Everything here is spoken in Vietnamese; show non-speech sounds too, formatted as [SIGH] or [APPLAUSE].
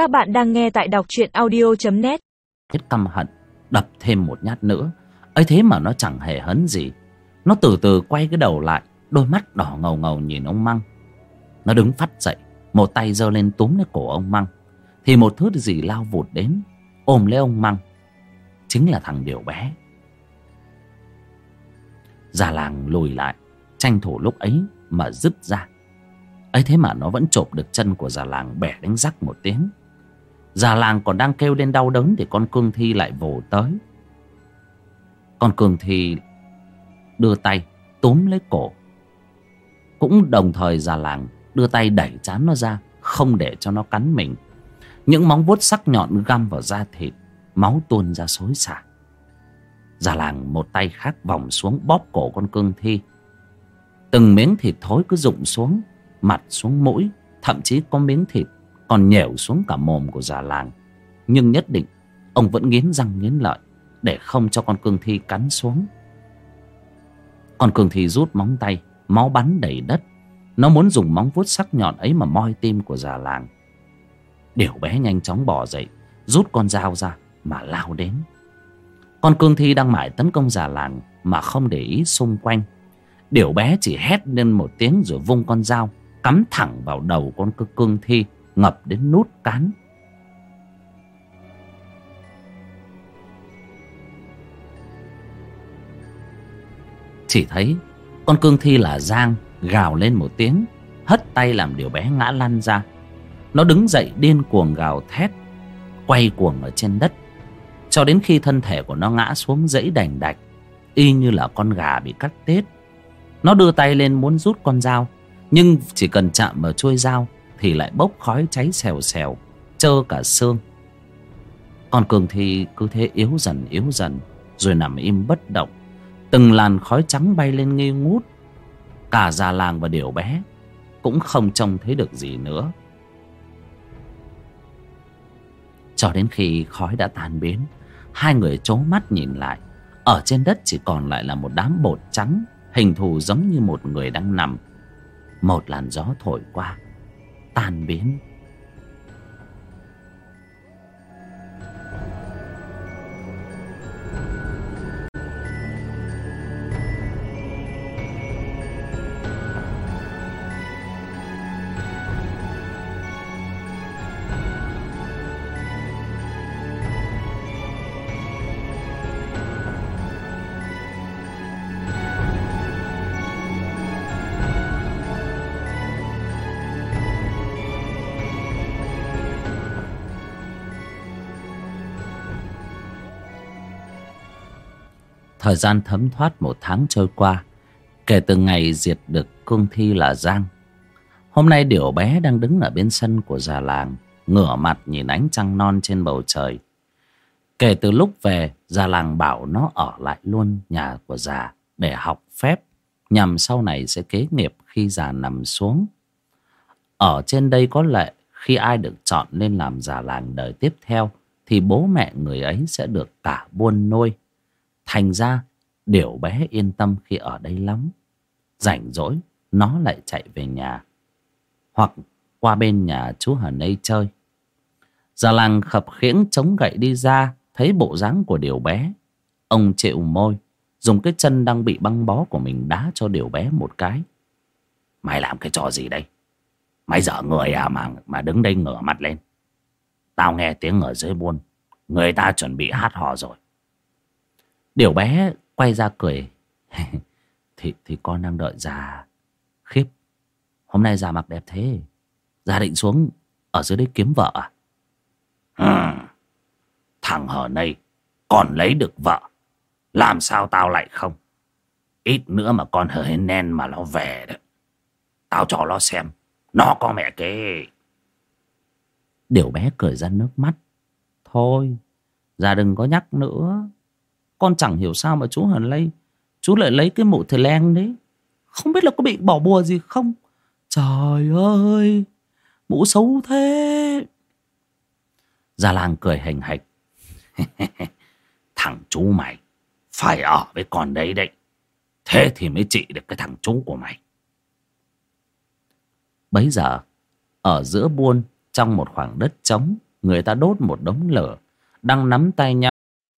Các bạn đang nghe tại đọc truyện audio.net Hết căm hận, Đập thêm một nhát nữa. Ấy thế mà nó chẳng hề hấn gì. Nó từ từ quay cái đầu lại, Đôi mắt đỏ ngầu ngầu nhìn ông Măng. Nó đứng phát dậy, Một tay giơ lên túm lấy cổ ông Măng. Thì một thứ gì lao vụt đến, Ôm lấy ông Măng. Chính là thằng Điều bé. Già làng lùi lại, Tranh thủ lúc ấy mà dứt ra. Ấy thế mà nó vẫn chộp được chân của già làng bẻ đánh rắc một tiếng già làng còn đang kêu lên đau đớn thì con cương thi lại vồ tới. Con cương thi đưa tay túm lấy cổ. Cũng đồng thời già làng đưa tay đẩy chán nó ra, không để cho nó cắn mình. Những móng vuốt sắc nhọn găm vào da thịt, máu tuôn ra xối xả. Già làng một tay khác vòng xuống bóp cổ con cương thi. Từng miếng thịt thối cứ rụng xuống, mặt xuống mũi, thậm chí có miếng thịt còn nhẻo xuống cả mồm của già làng. Nhưng nhất định, ông vẫn nghiến răng nghiến lợi để không cho con cương thi cắn xuống. Con cương thi rút móng tay, máu bắn đầy đất. Nó muốn dùng móng vuốt sắc nhọn ấy mà moi tim của già làng. Điểu bé nhanh chóng bỏ dậy, rút con dao ra mà lao đến. Con cương thi đang mải tấn công già làng mà không để ý xung quanh. Điểu bé chỉ hét lên một tiếng rồi vung con dao cắm thẳng vào đầu con cương thi ngập đến nút cán. Chỉ thấy con cương thi là giang gào lên một tiếng, hất tay làm điều bé ngã lăn ra. Nó đứng dậy điên cuồng gào thét, quay cuồng ở trên đất. Cho đến khi thân thể của nó ngã xuống dãy đành đạch, y như là con gà bị cắt tết. Nó đưa tay lên muốn rút con dao, nhưng chỉ cần chạm vào chuôi dao thì lại bốc khói cháy xèo xèo, trơ cả xương. Còn cường thi cứ thế yếu dần yếu dần, rồi nằm im bất động. Từng làn khói trắng bay lên nghi ngút. Cả già làng và điều bé cũng không trông thấy được gì nữa. Cho đến khi khói đã tan biến, hai người trố mắt nhìn lại. Ở trên đất chỉ còn lại là một đám bột trắng, hình thù giống như một người đang nằm. Một làn gió thổi qua tan biến Thời gian thấm thoát một tháng trôi qua, Kể từ ngày diệt được cương thi là Giang. Hôm nay điểu bé đang đứng ở bên sân của già làng, Ngửa mặt nhìn ánh trăng non trên bầu trời. Kể từ lúc về, Già làng bảo nó ở lại luôn nhà của già Để học phép, Nhằm sau này sẽ kế nghiệp khi già nằm xuống. Ở trên đây có lệ, Khi ai được chọn lên làm già làng đời tiếp theo, Thì bố mẹ người ấy sẽ được cả buôn nuôi. Thành ra Điểu bé yên tâm khi ở đây lắm. Rảnh rỗi, Nó lại chạy về nhà. Hoặc qua bên nhà chú Hà Nây chơi. Già làng khập khiễng chống gậy đi ra, Thấy bộ dáng của Điểu bé. Ông chịu môi, Dùng cái chân đang bị băng bó của mình đá cho Điểu bé một cái. Mày làm cái trò gì đây? Mày dở người à mà mà đứng đây ngửa mặt lên. Tao nghe tiếng ở dưới buôn, Người ta chuẩn bị hát hò rồi. Điều bé quay ra cười. [LAUGHS] thì thì con đang đợi già. Khiếp. Hôm nay già mặc đẹp thế. Già định xuống ở dưới đấy kiếm vợ à? Ừ. Thằng hở này còn lấy được vợ. Làm sao tao lại không? Ít nữa mà con hở hên nen mà nó về đó. Tao cho nó xem. Nó có mẹ kế. Điều bé cười ra nước mắt. Thôi, già đừng có nhắc nữa. Con chẳng hiểu sao mà chú Hàn Lây, Chú lại lấy cái mũ thề len đấy. Không biết là có bị bỏ bùa gì không? Trời ơi, Mũ xấu thế. Gia Lang cười hành hạch. [LAUGHS] Thằng chú mày, Phải ở với con đấy đấy. Thế thì mới trị được cái thằng chú của mày. Bấy giờ, Ở giữa buôn, Trong một khoảng đất trống, người ta đốt một đống lửa, đang nắm tay nhau